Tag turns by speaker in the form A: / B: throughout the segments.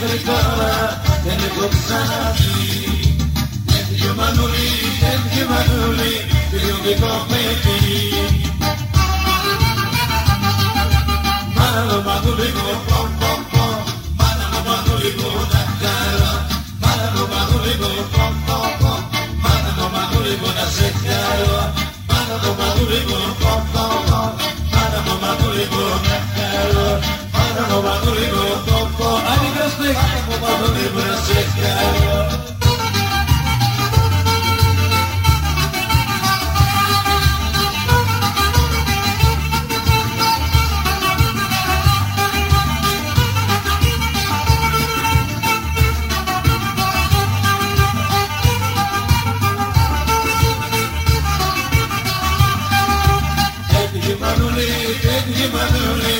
A: Mano mano mano mano, enjumanuli Biliubi kometi Mano mano mano mano, pom pom Mano mano mano mano, Mana maguli ko Mano mano mano mano, maguli ko Το παντορικό, το παντορικό, το παντορικό, το παντορικό, το παντορικό,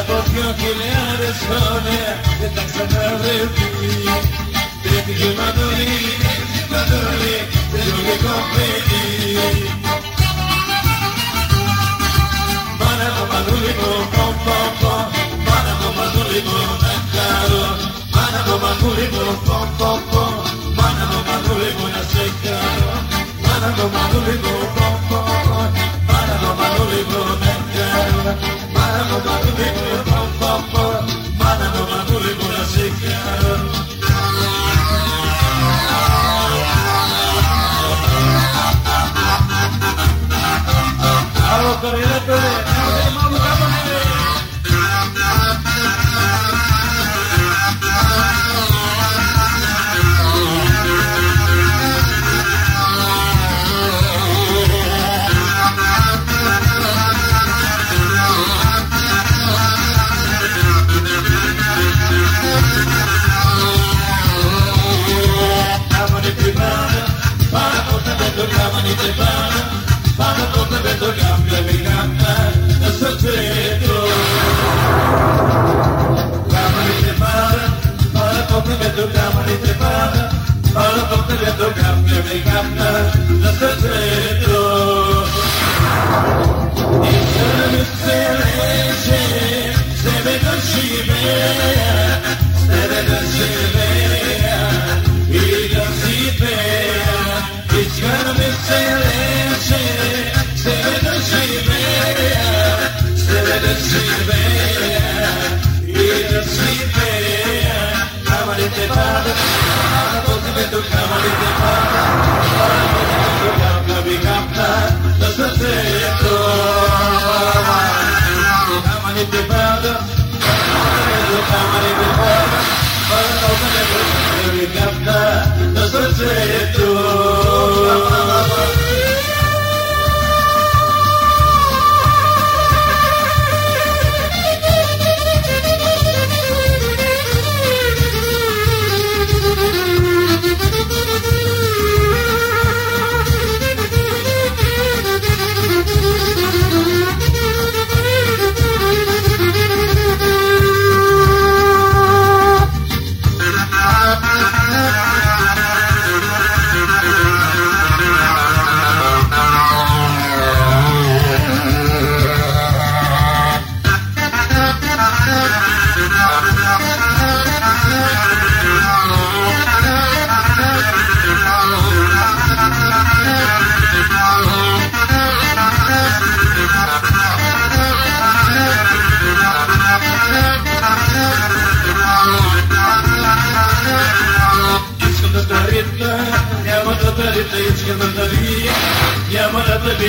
A: από δυο χιλιάδες χρόνια δεν τα ξαναβρέπει Τέτοιο μανούλι, τέτοιο μανούλι, τέτοιο μικρό παιδί Μάνα μου μανούλι μου, πom pom pom Μάνα μου μανούλι μου, να χαρώ. Μάνα μου μανούλι μου, pom pom pom Μάνα μου μανούλι μου, να σε χαρώ. Μάνα μου μανούλι μου, pom pom pom Μάνα μου μανούλι μου, να χαρώ Pero Doamne, doamne, doamne, doamne, doamne, doamne, doamne, doamne, doamne, doamne,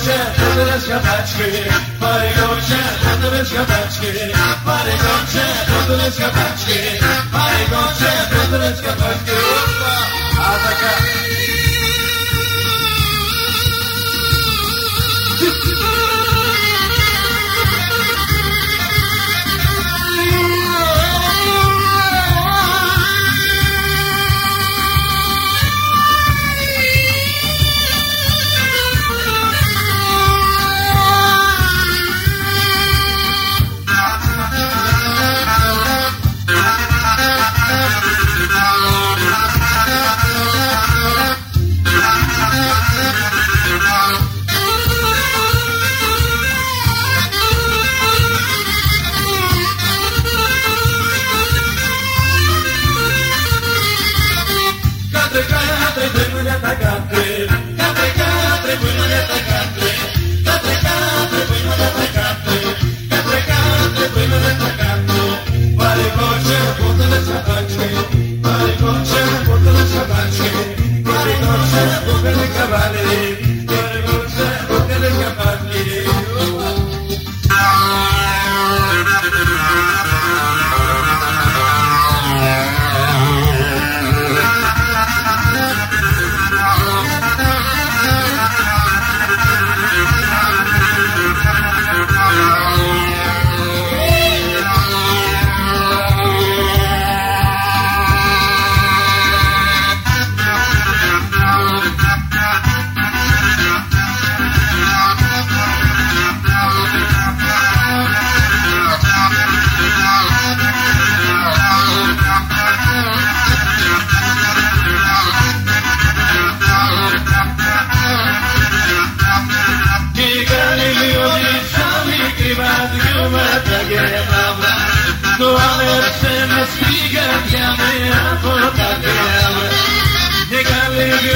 A: Gocia, teraz chataczki, pary Gocia, teraz chataczki, pary let's go, pary Gocia, go, chataczki.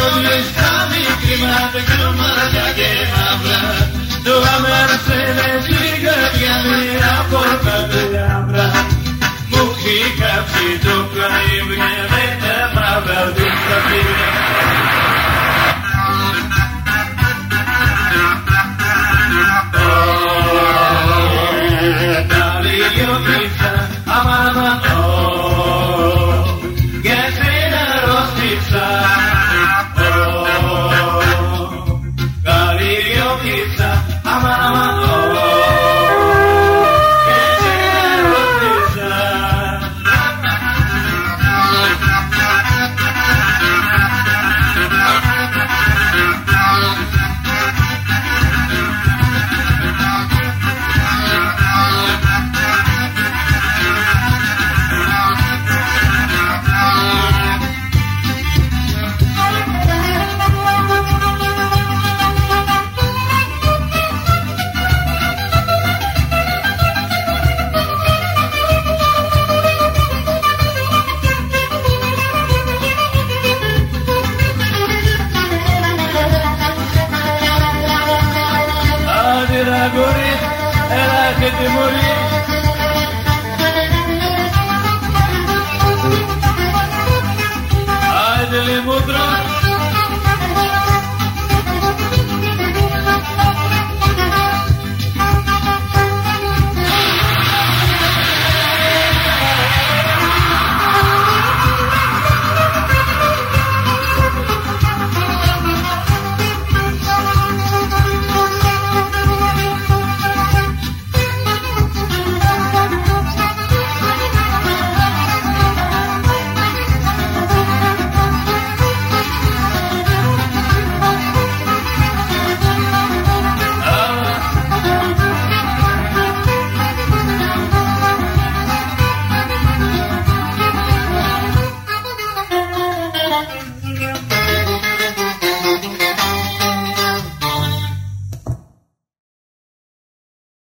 A: Gördünüz tabi kıymatı kırılmayacak evhamlar Duamlar söyledi gölgemi raporladı ya de morir.